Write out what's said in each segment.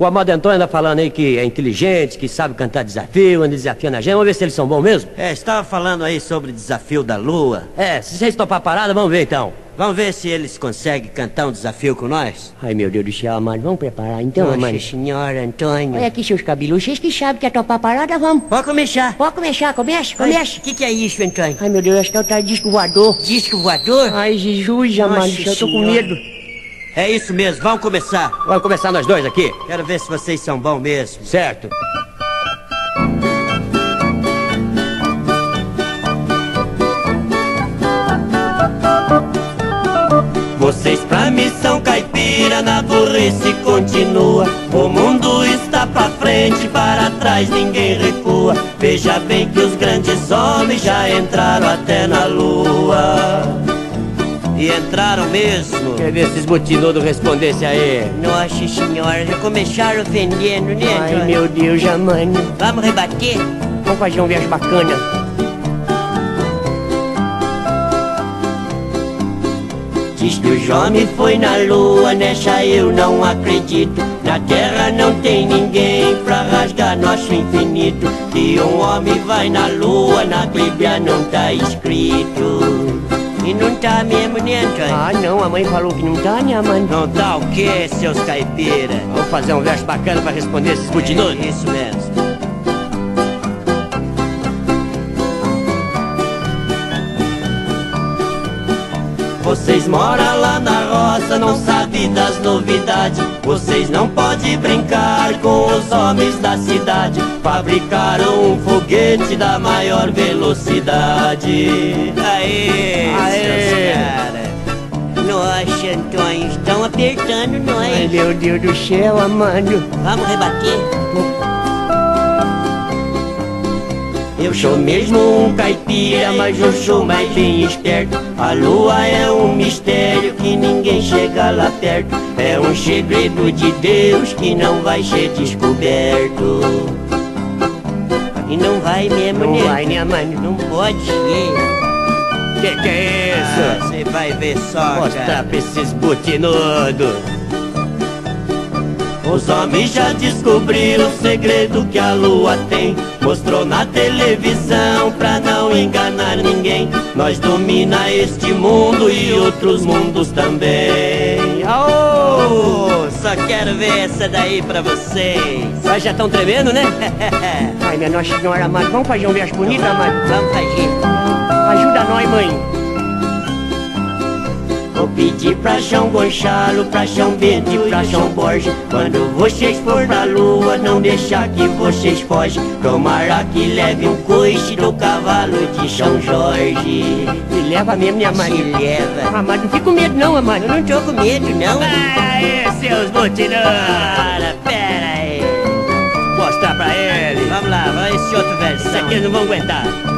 O Amado Antônio anda falando aí que é inteligente, que sabe cantar desafio, anda desafiando a gente. Vamos ver se eles são bons mesmo? É, estava falando aí sobre o desafio da lua. É, se vocês topar a parada, vamos ver então. Vamos ver se eles conseguem cantar um desafio com nós? Ai, meu Deus do céu, Amado, vamos preparar então, Nossa Amado. senhora, Antônio. Olha aqui seus cabelos, vocês que sabem que é topar a parada, vamos. Pode começar. Pode começar, começa, começa. O que, que é isso, Antônio? Ai meu Deus, acho que é o tal disco voador. Disco voador? Ai Jesus, amado, eu tô com medo. É isso mesmo, vamos começar. Vamos começar nós dois aqui? Quero ver se vocês são bons mesmo. Certo. Vocês pra mim são caipira, na burrice continua. O mundo está pra frente, para trás ninguém recua. Veja bem que os grandes homens já entraram até na. E entraram mesmo. Quer ver se esses botinudos respondessem aí? Nossa senhora, já começaram ofendendo, né, Ai meu Deus, amado. Vamos rebater? Vamos fazer um verso bacana. Diz que o homem foi na lua, nessa eu não acredito. Na terra não tem ninguém pra rasgar nosso infinito. Que um homem vai na lua, na Bíblia não tá escrito. E não tá mesmo, né, Antônio? Ah não, a mãe falou que não tá, né, amado? Não tá o quê, seus caipira? Vamos fazer um verso bacana pra responder esses botinudos? É isso mesmo. Vocês moram lá na roça, não sabem das novidades. Vocês não podem brincar com os homens da cidade. Fabricaram um foguete da maior velocidade. Aê, Aê. cara. Nossa, Antônio, estão apertando Ai nós. meu Deus do céu, amado. Vamos rebater? Eu sou mesmo um caipira, mas eu sou mais bem esperto. A lua é um mistério que ninguém chega lá perto. É um segredo de Deus que não vai ser descoberto. E não vai mesmo, Não né? vai, né, amado? Não pode. Que que é Ah, isso? Você vai ver só, Mostrar cara. pra esses botinudos. Os homens já descobriram o segredo que a lua tem. Mostrou na televisão pra não enganar ninguém. Nós domina este mundo e outros mundos também. Oh, só quero ver essa daí pra vocês. Mas já estão tremendo, né? Ai minha Nossa Senhora, amado. Vamos fazer um verso bonito, amado? Vamos fazer. Ajuda nós, mãe. Vou pedir pra São Gonçalo, pra São Bento e pra São Borges Quando vocês for pra lua, não deixar que vocês fogem Tomara que leve um coice do cavalo de São Jorge Me leva mesmo, né, amado? Se leva Amado, não fica com medo não, amado. Eu não tô com medo, não aí, seus. Para, pera aí Mostrar pra eles. Vamos lá, vai esse outro verso Isso aqui eles não vão aguentar.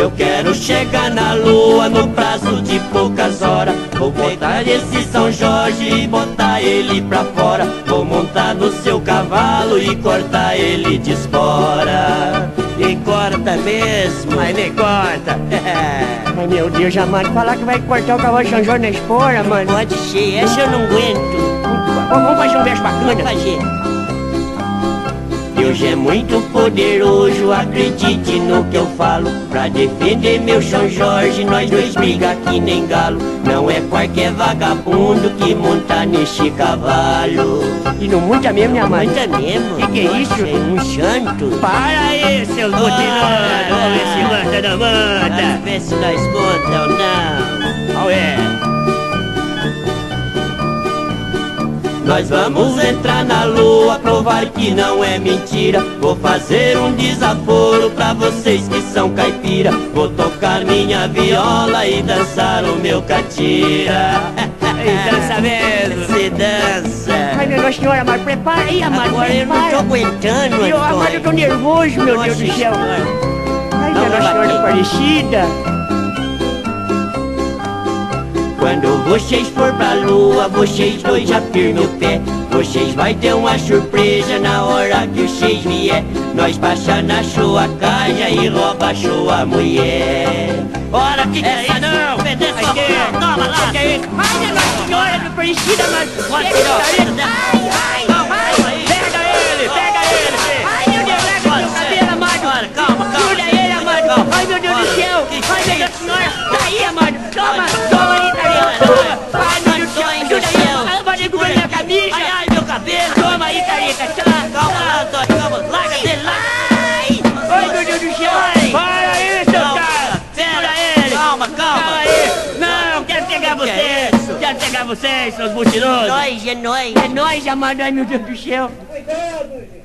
Eu quero chegar na lua no prazo de poucas horas. Vou botar esse São Jorge e botar ele pra fora. Vou montar no seu cavalo e cortar ele de espora. E corta mesmo. Mas nem corta. Ai meu Deus, amado. Falar que vai cortar o cavalo de São Jorge na espora, mano. Pode ser, essa eu não aguento. Vamos fazer um Vamos bacana. fazer. Deus é muito poderoso, acredite no falo. Pra defender meu São Jorge, nós dois briga que nem galo. Não é qualquer vagabundo que monta neste cavalo. E não muita mesmo, né, amado? Muita mesmo. Que que é isso? É um santo. Para aí, seus botinudos. Vamos ver se manda ou não Vamos ver se nós conta ou não. Qual é? Nós vamos entrar na lua, provar que não é mentira. Vou fazer um desaforo pra vocês que são caipira. Vou tocar minha viola e dançar o meu catira. E dança mesmo. Se dança. Ai, minha Nossa Senhora, amado, prepara aí, amado, Agora eu não tô prepara. aguentando, Eu, amado, eu Antônio. tô nervoso, meu Deus Nossa do céu. Senhora. Ai, Nossa Senhora. Aparecida. Quando vocês for pra lua, vocês dois já firme o pé Vocês vai ter uma surpresa na hora que vocês vier Nós passa na sua casa e rouba sua mulher Ora que é não! não, pedaço sua Toma lá Que é isso? Ai, nossa senhora, me preenchida, mas... Ai, ai, ai calma, calma. Olha ele, amado. Ai, meu Deus do céu. Ai, meu é Deus do Senhora Tá aí, amado. Toma. Toma. Cabelo. Toma aí, Careta. Tchau. Calma lá, Antônio, calma. Larga dele, larga. Ai, meu Deus do céu. Ai. Para aí, seu Calma, cara. pera. Ele. Calma, calma. Calma aí. Não, quero pegar é vocês. isso? Quero pegar vocês, seus mentirosos. Nós, é nós. É nóis, amado. Ai, meu Deus do céu. Cuidado, gente.